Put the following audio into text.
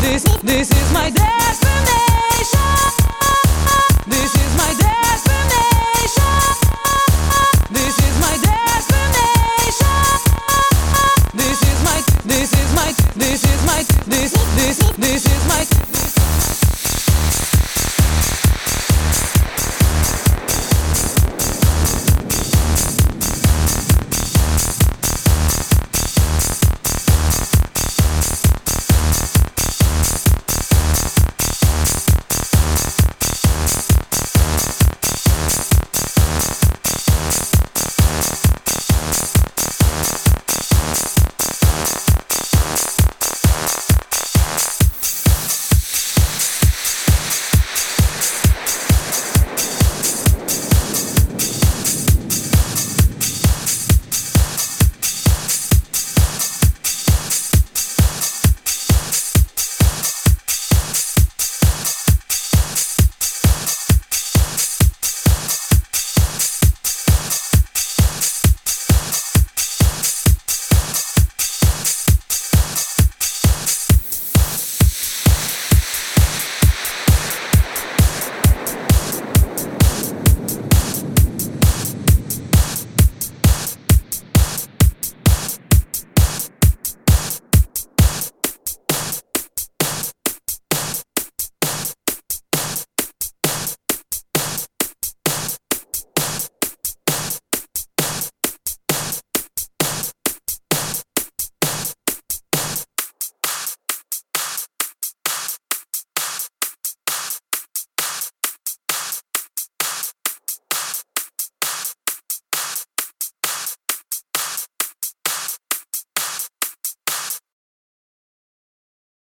This, this is my destiny.